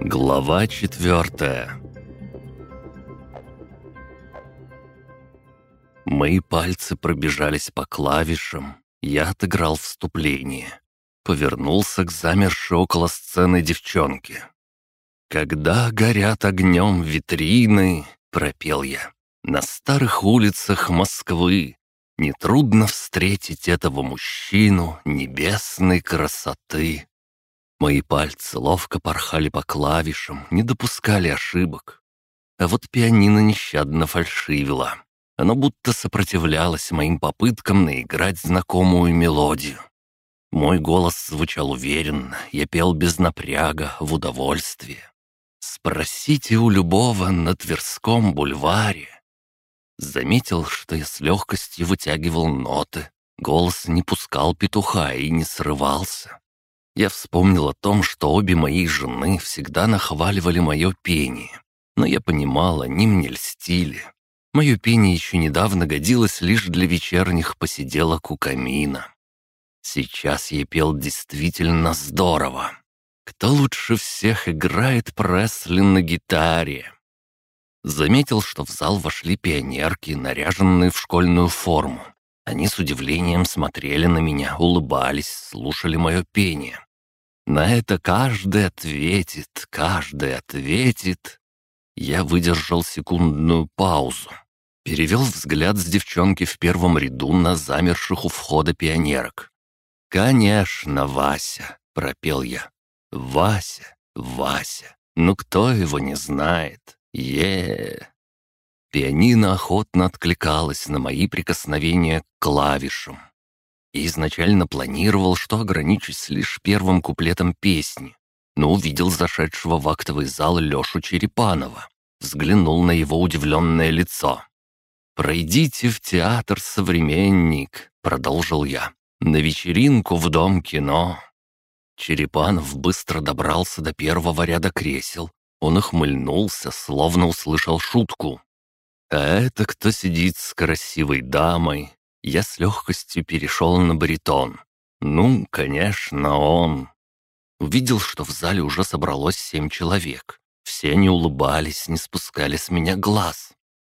Глава четвертая Мои пальцы пробежались по клавишам, я отыграл вступление. Повернулся к замершей около сцены девчонке. «Когда горят огнем витрины», — пропел я, — «на старых улицах Москвы нетрудно встретить этого мужчину небесной красоты». Мои пальцы ловко порхали по клавишам, не допускали ошибок. А вот пианино нещадно фальшивило. Оно будто сопротивлялось моим попыткам наиграть знакомую мелодию. Мой голос звучал уверенно, я пел без напряга, в удовольствие. Спросите у любого на Тверском бульваре. Заметил, что я с легкостью вытягивал ноты. Голос не пускал петуха и не срывался. Я вспомнил о том, что обе мои жены всегда нахваливали мое пение. Но я понимал, они мне льстили. Мое пение еще недавно годилось лишь для вечерних посиделок у камина. Сейчас я пел действительно здорово. Кто лучше всех играет Пресли на гитаре? Заметил, что в зал вошли пионерки, наряженные в школьную форму. Они с удивлением смотрели на меня, улыбались, слушали мое пение. На это каждый ответит, каждый ответит. Я выдержал секундную паузу. Перевел взгляд с девчонки в первом ряду на замерших у входа пионерок. «Конечно, Вася!» — пропел я. «Вася, Вася! Ну кто его не знает? Е Пианино охотно откликалось на мои прикосновения к клавишам. Изначально планировал, что ограничусь лишь первым куплетом песни, но увидел зашедшего в актовый зал Лешу Черепанова. Взглянул на его удивленное лицо. «Пройдите в театр «Современник», — продолжил я, — «на вечеринку в Дом кино». Черепанов быстро добрался до первого ряда кресел. Он ухмыльнулся, словно услышал шутку. «А это кто сидит с красивой дамой?» Я с легкостью перешел на баритон. «Ну, конечно, он». Увидел, что в зале уже собралось семь человек. Все они улыбались, не спускали с меня глаз.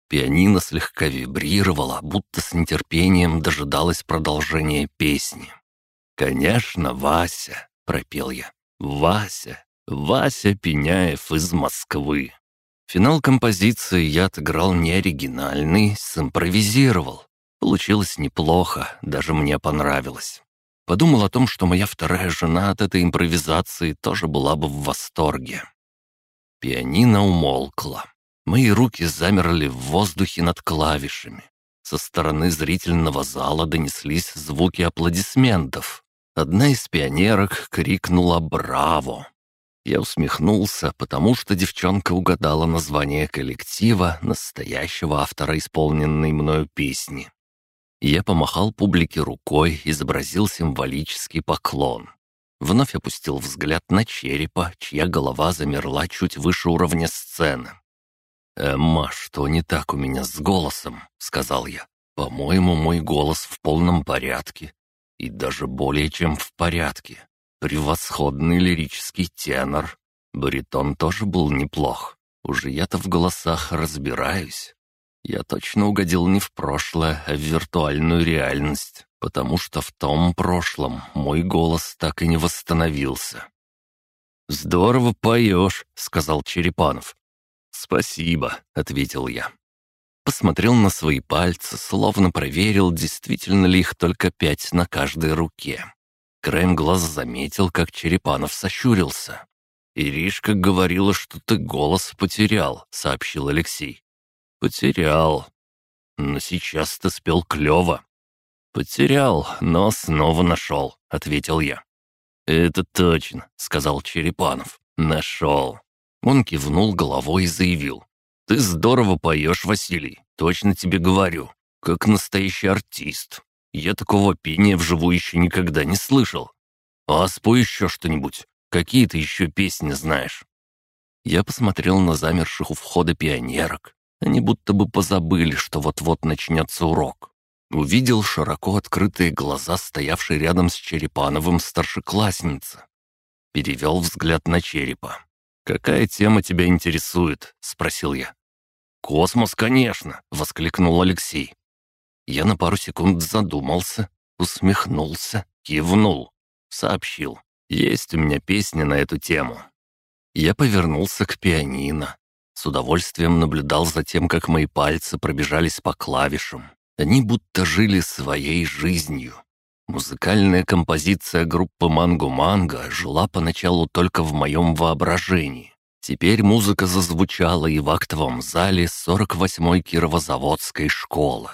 Пианино слегка вибрировало, будто с нетерпением дожидалось продолжения песни. «Конечно, Вася!» — пропел я. «Вася! Вася Пеняев из Москвы!» Финал композиции я отыграл не оригинальный, симпровизировал. Получилось неплохо, даже мне понравилось. Подумал о том, что моя вторая жена от этой импровизации тоже была бы в восторге. Пианино умолкло. Мои руки замерли в воздухе над клавишами. Со стороны зрительного зала донеслись звуки аплодисментов. Одна из пионерок крикнула «Браво!». Я усмехнулся, потому что девчонка угадала название коллектива, настоящего автора исполненной мною песни. Я помахал публике рукой, изобразил символический поклон. Вновь опустил взгляд на черепа, чья голова замерла чуть выше уровня сцены. «Эмма, что не так у меня с голосом?» — сказал я. «По-моему, мой голос в полном порядке. И даже более чем в порядке. Превосходный лирический тенор. Баритон тоже был неплох. Уже я-то в голосах разбираюсь. Я точно угодил не в прошлое, а в виртуальную реальность, потому что в том прошлом мой голос так и не восстановился». «Здорово поешь», — сказал Черепанов. «Спасибо», — ответил я. Посмотрел на свои пальцы, словно проверил, действительно ли их только пять на каждой руке. Краем глаза заметил, как Черепанов сощурился. «Иришка говорила, что ты голос потерял», — сообщил Алексей. «Потерял. Но сейчас ты спел клёво». «Потерял, но снова нашел», — ответил я. «Это точно», — сказал Черепанов. «Нашел. Он кивнул головой и заявил. «Ты здорово поешь, Василий, точно тебе говорю. Как настоящий артист. Я такого пения вживую еще никогда не слышал. А спой еще что-нибудь. Какие ты еще песни знаешь?» Я посмотрел на замерших у входа пионерок. Они будто бы позабыли, что вот-вот начнется урок. Увидел широко открытые глаза, стоявшей рядом с Черепановым старшеклассницы. Перевел взгляд на черепа. «Какая тема тебя интересует?» — спросил я. «Космос, конечно!» — воскликнул Алексей. Я на пару секунд задумался, усмехнулся, кивнул, сообщил. «Есть у меня песня на эту тему». Я повернулся к пианино. С удовольствием наблюдал за тем, как мои пальцы пробежались по клавишам. Они будто жили своей жизнью. Музыкальная композиция группы «Манго-Манго» жила поначалу только в моем воображении. Теперь музыка зазвучала и в актовом зале 48-й Кировозаводской школы.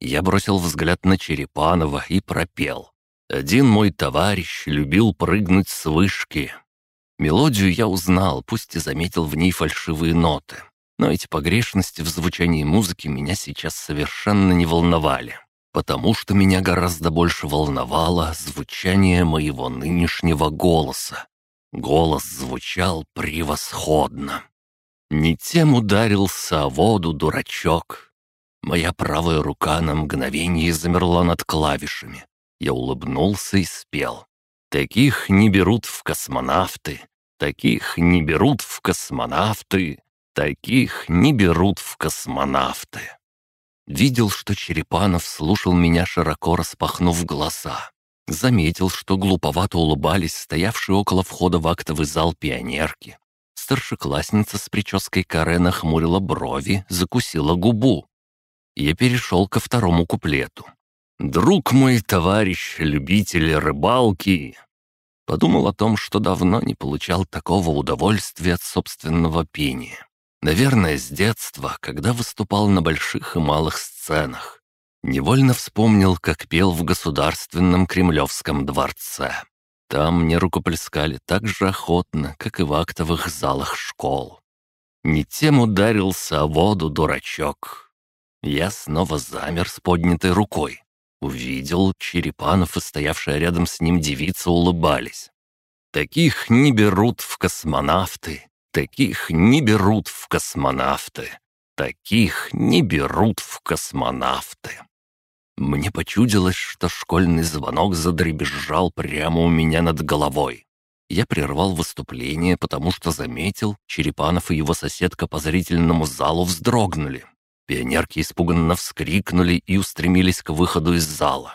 Я бросил взгляд на Черепанова и пропел. Один мой товарищ любил прыгнуть с вышки. Мелодию я узнал, пусть и заметил в ней фальшивые ноты. Но эти погрешности в звучании музыки меня сейчас совершенно не волновали, потому что меня гораздо больше волновало звучание моего нынешнего голоса. Голос звучал превосходно. Не тем ударился о воду, дурачок. Моя правая рука на мгновение замерла над клавишами. Я улыбнулся и спел. Таких не берут в космонавты, таких не берут в космонавты. Таких не берут в космонавты. Видел, что Черепанов слушал меня, широко распахнув глаза. Заметил, что глуповато улыбались стоявшие около входа в актовый зал пионерки. Старшеклассница с прической каре нахмурила брови, закусила губу. Я перешел ко второму куплету. «Друг мой, товарищ, любитель рыбалки!» Подумал о том, что давно не получал такого удовольствия от собственного пения. Наверное, с детства, когда выступал на больших и малых сценах. Невольно вспомнил, как пел в Государственном Кремлевском дворце. Там мне рукоплескали так же охотно, как и в актовых залах школ. Не тем ударился о воду дурачок. Я снова замер с поднятой рукой. Увидел, Черепанов и стоявшая рядом с ним девица улыбались. Таких не берут в космонавты, Таких не берут в космонавты. Таких не берут в космонавты. Мне почудилось, что школьный звонок задребезжал прямо у меня над головой. Я прервал выступление, потому что заметил, Черепанов и его соседка по зрительному залу вздрогнули. Пионерки испуганно вскрикнули и устремились к выходу из зала.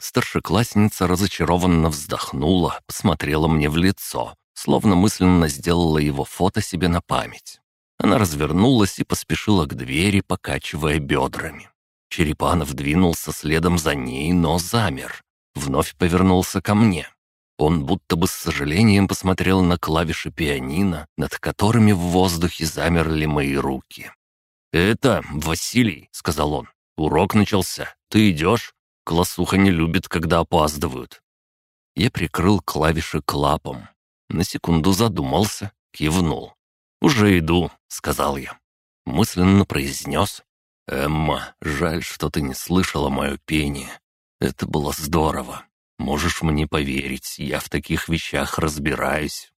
Старшеклассница разочарованно вздохнула, посмотрела мне в лицо, словно мысленно сделала его фото себе на память. Она развернулась и поспешила к двери, покачивая бедрами. Черепанов двинулся следом за ней, но замер. Вновь повернулся ко мне. Он будто бы с сожалением посмотрел на клавиши пианино, над которыми в воздухе замерли мои руки. «Это Василий», — сказал он. «Урок начался. Ты идешь? Классуха не любит, когда опаздывают». Я прикрыл клавиши клапом. На секунду задумался, кивнул. «Уже иду», — сказал я. Мысленно произнес. «Эмма, жаль, что ты не слышала мое пение. Это было здорово. Можешь мне поверить, я в таких вещах разбираюсь».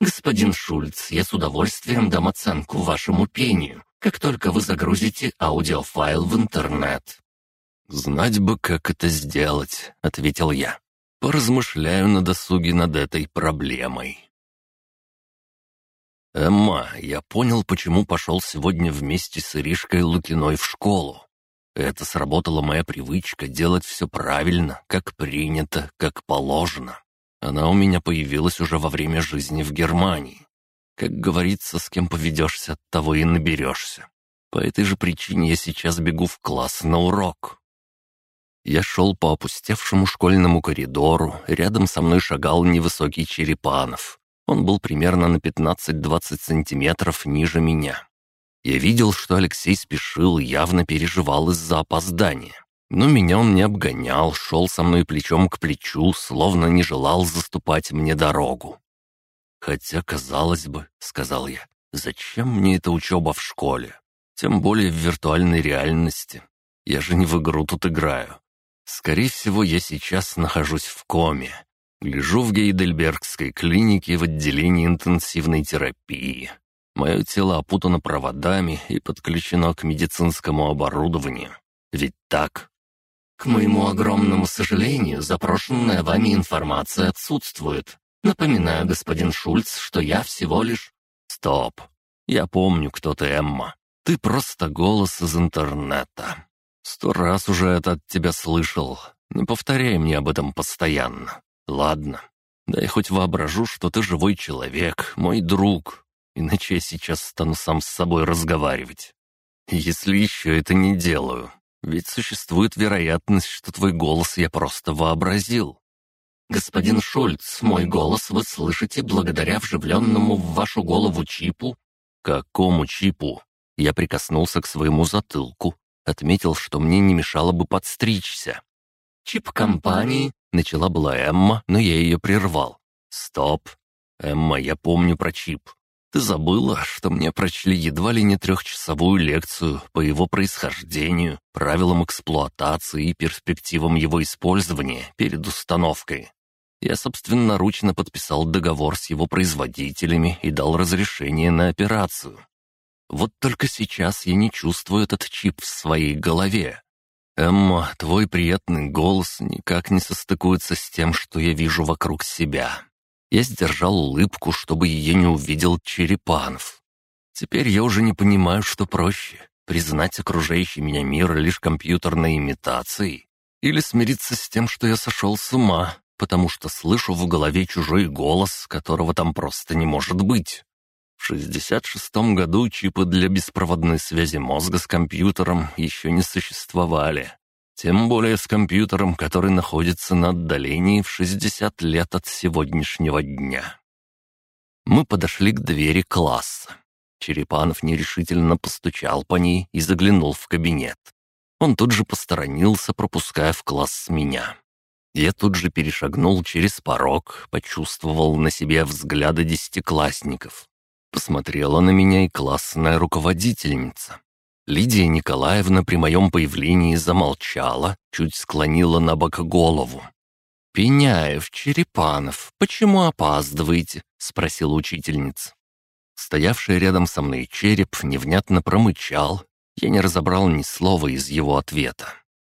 «Господин Шульц, я с удовольствием дам оценку вашему пению, как только вы загрузите аудиофайл в интернет». «Знать бы, как это сделать», — ответил я. Поразмышляю на досуге над этой проблемой. «Эмма, я понял, почему пошел сегодня вместе с Иришкой Лукиной в школу. Это сработала моя привычка делать все правильно, как принято, как положено. Она у меня появилась уже во время жизни в Германии. Как говорится, с кем поведешься, того и наберешься. По этой же причине я сейчас бегу в класс на урок. Я шел по опустевшему школьному коридору, рядом со мной шагал невысокий Черепанов. Он был примерно на 15-20 сантиметров ниже меня. Я видел, что Алексей спешил явно переживал из-за опоздания. Но меня он не обгонял, шел со мной плечом к плечу, словно не желал заступать мне дорогу. «Хотя, казалось бы, — сказал я, — зачем мне эта учеба в школе? Тем более в виртуальной реальности. Я же не в игру тут играю. Скорее всего, я сейчас нахожусь в коме. Лежу в Гейдельбергской клинике в отделении интенсивной терапии. Мое тело опутано проводами и подключено к медицинскому оборудованию. Ведь так? К моему огромному сожалению, запрошенная вами информация отсутствует. Напоминаю, господин Шульц, что я всего лишь...» «Стоп. Я помню, кто ты, Эмма. Ты просто голос из интернета. Сто раз уже это от тебя слышал. Не повторяй мне об этом постоянно. Ладно. Да я хоть воображу, что ты живой человек, мой друг. Иначе я сейчас стану сам с собой разговаривать. Если еще это не делаю. Ведь существует вероятность, что твой голос я просто вообразил. «Господин Шульц, мой голос вы слышите благодаря вживленному в вашу голову чипу?» «Какому чипу?» Я прикоснулся к своему затылку, отметил, что мне не мешало бы подстричься. «Чип компании», — начала была Эмма, но я ее прервал. «Стоп. Эмма, я помню про чип. Ты забыла, что мне прочли едва ли не трехчасовую лекцию по его происхождению, правилам эксплуатации и перспективам его использования перед установкой. Я собственноручно подписал договор с его производителями и дал разрешение на операцию. Вот только сейчас я не чувствую этот чип в своей голове. Эмма, твой приятный голос никак не состыкуется с тем, что я вижу вокруг себя. Я сдержал улыбку, чтобы ее не увидел Черепанов. Теперь я уже не понимаю, что проще — признать окружающий меня мир лишь компьютерной имитацией или смириться с тем, что я сошел с ума, потому что слышу в голове чужой голос, которого там просто не может быть. В 66-м году чипы для беспроводной связи мозга с компьютером еще не существовали. Тем более с компьютером, который находится на отдалении в 60 лет от сегодняшнего дня. Мы подошли к двери класса. Черепанов нерешительно постучал по ней и заглянул в кабинет. Он тут же посторонился, пропуская в класс меня. Я тут же перешагнул через порог, почувствовал на себе взгляды десятиклассников. Посмотрела на меня и классная руководительница. Лидия Николаевна при моем появлении замолчала, чуть склонила на бок голову. «Пеняев, Черепанов, почему опаздываете?» — спросила учительница. Стоявший рядом со мной череп невнятно промычал. Я не разобрал ни слова из его ответа.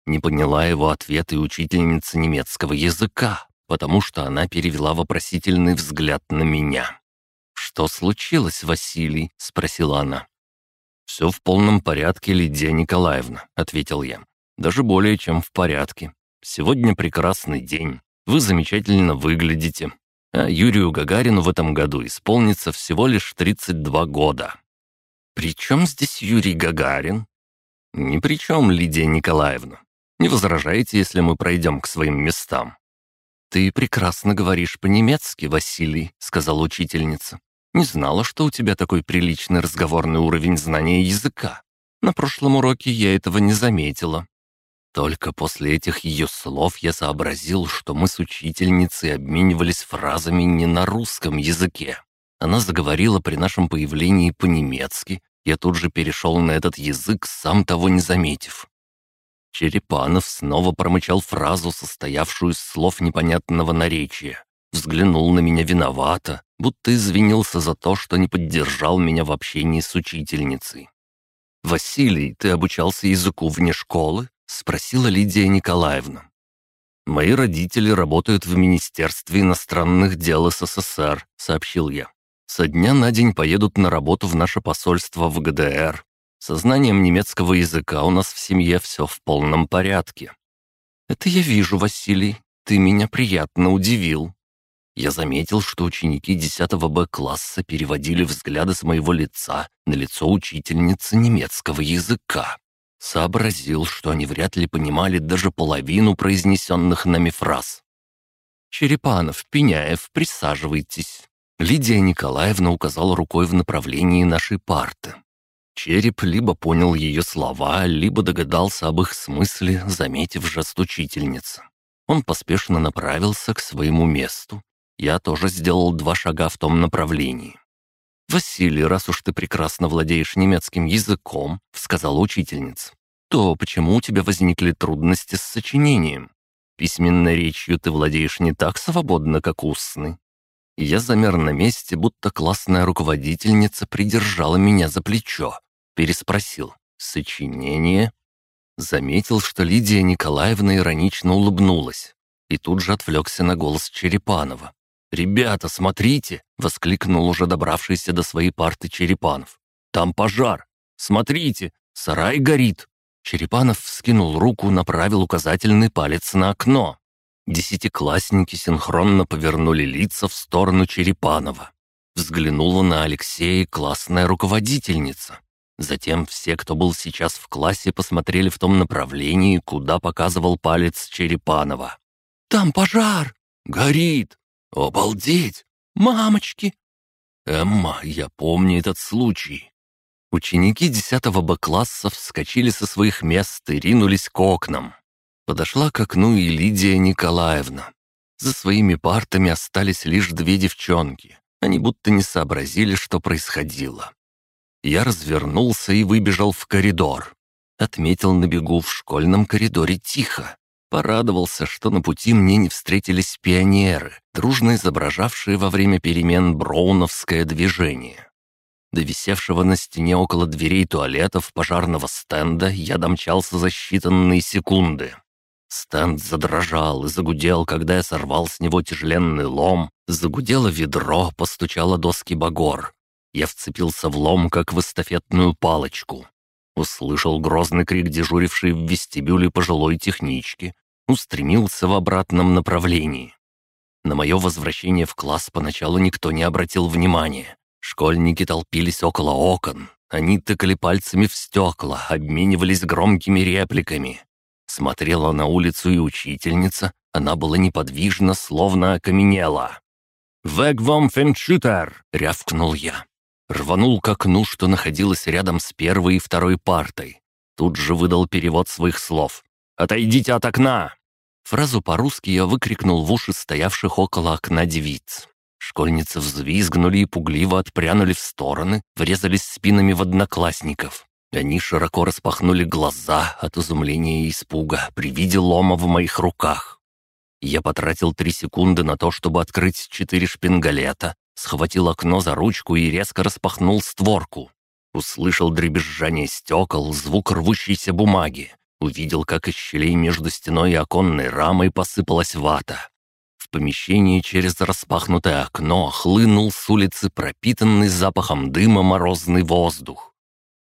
Не поняла его ответ и учительница немецкого языка, потому что она перевела вопросительный взгляд на меня. «Что случилось, Василий?» — спросила она. «Все в полном порядке, Лидия Николаевна», — ответил я. «Даже более чем в порядке. Сегодня прекрасный день. Вы замечательно выглядите. А Юрию Гагарину в этом году исполнится всего лишь 32 года». «При чем здесь Юрий Гагарин?» «Ни при чем, Лидия Николаевна. Не возражаете, если мы пройдем к своим местам?» «Ты прекрасно говоришь по-немецки, Василий», — сказала учительница. Не знала, что у тебя такой приличный разговорный уровень знания языка. На прошлом уроке я этого не заметила. Только после этих ее слов я сообразил, что мы с учительницей обменивались фразами не на русском языке. Она заговорила при нашем появлении по-немецки. Я тут же перешел на этот язык, сам того не заметив. Черепанов снова промычал фразу, состоявшую из слов непонятного наречия. Взглянул на меня виновато, будто извинился за то, что не поддержал меня в общении с учительницей. «Василий, ты обучался языку вне школы?» — спросила Лидия Николаевна. «Мои родители работают в Министерстве иностранных дел СССР», — сообщил я. «Со дня на день поедут на работу в наше посольство в ГДР. Со знанием немецкого языка у нас в семье все в полном порядке». «Это я вижу, Василий. Ты меня приятно удивил», я заметил, что ученики 10 Б-класса переводили взгляды с моего лица на лицо учительницы немецкого языка. Сообразил, что они вряд ли понимали даже половину произнесенных нами фраз. «Черепанов, Пеняев, присаживайтесь». Лидия Николаевна указала рукой в направлении нашей парты. Череп либо понял ее слова, либо догадался об их смысле, заметив жест учительницы. Он поспешно направился к своему месту, я тоже сделал два шага в том направлении. «Василий, раз уж ты прекрасно владеешь немецким языком», — сказала учительница, «то почему у тебя возникли трудности с сочинением? Письменной речью ты владеешь не так свободно, как устной». Я замер на месте, будто классная руководительница придержала меня за плечо. Переспросил «Сочинение?» Заметил, что Лидия Николаевна иронично улыбнулась. И тут же отвлекся на голос Черепанова. «Ребята, смотрите!» — воскликнул уже добравшийся до своей парты Черепанов. «Там пожар! Смотрите! Сарай горит!» Черепанов вскинул руку, направил указательный палец на окно. Десятиклассники синхронно повернули лица в сторону Черепанова. Взглянула на Алексея классная руководительница. Затем все, кто был сейчас в классе, посмотрели в том направлении, куда показывал палец Черепанова. «Там пожар! Горит! Обалдеть! Мамочки!» «Эмма, я помню этот случай». Ученики 10 Б-класса вскочили со своих мест и ринулись к окнам. Подошла к окну и Лидия Николаевна. За своими партами остались лишь две девчонки. Они будто не сообразили, что происходило. Я развернулся и выбежал в коридор. Отметил на бегу в школьном коридоре тихо. Порадовался, что на пути мне не встретились пионеры, дружно изображавшие во время перемен броуновское движение. До висевшего на стене около дверей туалетов пожарного стенда я домчался за считанные секунды. Стенд задрожал и загудел, когда я сорвал с него тяжеленный лом. Загудело ведро, постучало доски багор. Я вцепился в лом, как в эстафетную палочку. Услышал грозный крик, дежуривший в вестибюле пожилой технички. Устремился в обратном направлении. На мое возвращение в класс поначалу никто не обратил внимания. Школьники толпились около окон. Они тыкали пальцами в стекла, обменивались громкими репликами. Смотрела на улицу и учительница. Она была неподвижна, словно окаменела. «Вэг вам феншютер!» — рявкнул я. Рванул к окну, что находилось рядом с первой и второй партой. Тут же выдал перевод своих слов. «Отойдите от окна!» Фразу по-русски я выкрикнул в уши стоявших около окна девиц. Школьницы взвизгнули и пугливо отпрянули в стороны, врезались спинами в одноклассников. Они широко распахнули глаза от изумления и испуга при виде лома в моих руках. Я потратил три секунды на то, чтобы открыть четыре шпингалета, схватил окно за ручку и резко распахнул створку. Услышал дребезжание стекол, звук рвущейся бумаги. Увидел, как из щелей между стеной и оконной рамой посыпалась вата. В помещении через распахнутое окно хлынул с улицы пропитанный запахом дыма морозный воздух.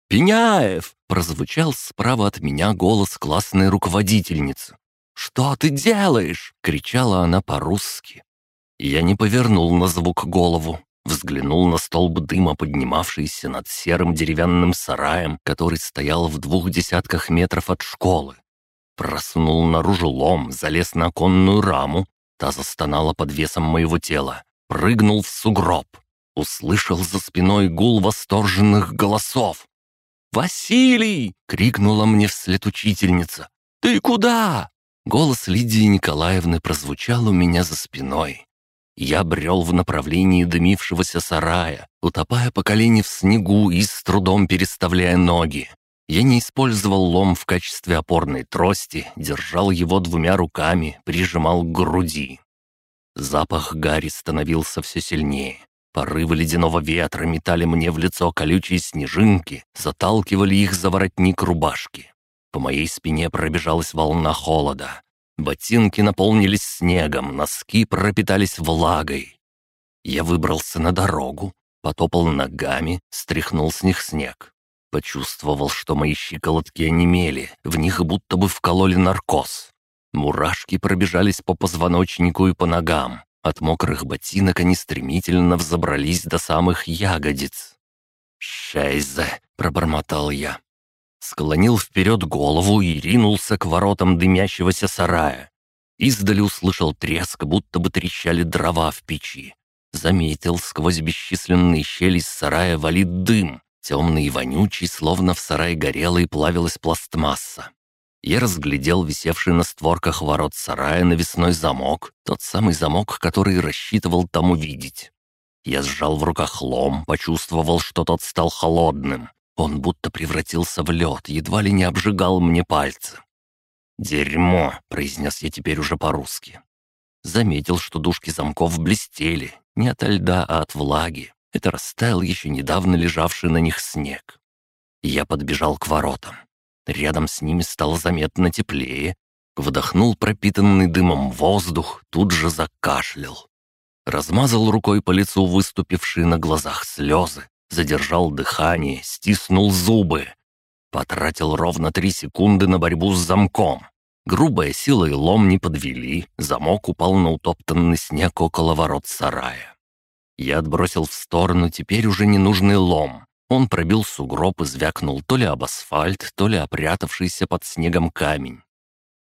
«Пеняев!» — прозвучал справа от меня голос классной руководительницы. «Что ты делаешь?» — кричала она по-русски. Я не повернул на звук голову, взглянул на столб дыма, поднимавшийся над серым деревянным сараем, который стоял в двух десятках метров от школы. Просунул наружу лом, залез на оконную раму, та застонала под весом моего тела, прыгнул в сугроб. Услышал за спиной гул восторженных голосов. «Василий!» — крикнула мне вслед учительница. «Ты куда?» Голос Лидии Николаевны прозвучал у меня за спиной. Я брел в направлении дымившегося сарая, утопая по колени в снегу и с трудом переставляя ноги. Я не использовал лом в качестве опорной трости, держал его двумя руками, прижимал к груди. Запах гари становился все сильнее. Порывы ледяного ветра метали мне в лицо колючие снежинки, заталкивали их за воротник рубашки. По моей спине пробежалась волна холода. Ботинки наполнились снегом, носки пропитались влагой. Я выбрался на дорогу, потопал ногами, стряхнул с них снег. Почувствовал, что мои щиколотки онемели, в них будто бы вкололи наркоз. Мурашки пробежались по позвоночнику и по ногам. От мокрых ботинок они стремительно взобрались до самых ягодиц. «Шейзе!» — пробормотал я. Склонил вперед голову и ринулся к воротам дымящегося сарая. Издали услышал треск, будто бы трещали дрова в печи. Заметил, сквозь бесчисленные щели из сарая валит дым, темный и вонючий, словно в сарае горела и плавилась пластмасса я разглядел висевший на створках ворот сарая навесной замок, тот самый замок, который рассчитывал там увидеть. Я сжал в руках лом, почувствовал, что тот стал холодным. Он будто превратился в лед, едва ли не обжигал мне пальцы. «Дерьмо!» — произнес я теперь уже по-русски. Заметил, что дужки замков блестели, не от льда, а от влаги. Это растаял еще недавно лежавший на них снег. Я подбежал к воротам. Рядом с ними стало заметно теплее. Вдохнул пропитанный дымом воздух, тут же закашлял. Размазал рукой по лицу выступившие на глазах слезы, задержал дыхание, стиснул зубы. Потратил ровно три секунды на борьбу с замком. Грубая сила и лом не подвели, замок упал на утоптанный снег около ворот сарая. Я отбросил в сторону теперь уже ненужный лом. Он пробил сугроб и звякнул то ли об асфальт, то ли опрятавшийся под снегом камень.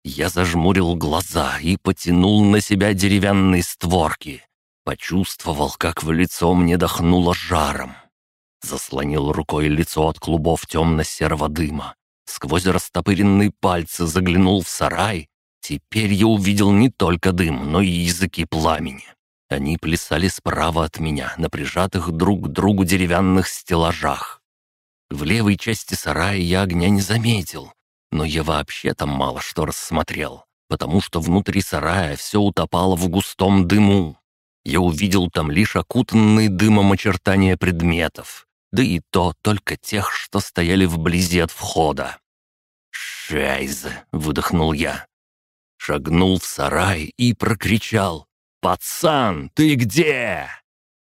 Я зажмурил глаза и потянул на себя деревянные створки. Почувствовал, как в лицо мне дохнуло жаром. Заслонил рукой лицо от клубов темно-серого дыма. Сквозь растопыренные пальцы заглянул в сарай. Теперь я увидел не только дым, но и языки пламени. Они плясали справа от меня, на прижатых друг к другу деревянных стеллажах. В левой части сарая я огня не заметил, но я вообще там мало что рассмотрел, потому что внутри сарая все утопало в густом дыму. Я увидел там лишь окутанные дымом очертания предметов, да и то только тех, что стояли вблизи от входа. «Шайзе!» — выдохнул я. Шагнул в сарай и прокричал. «Пацан, ты где?»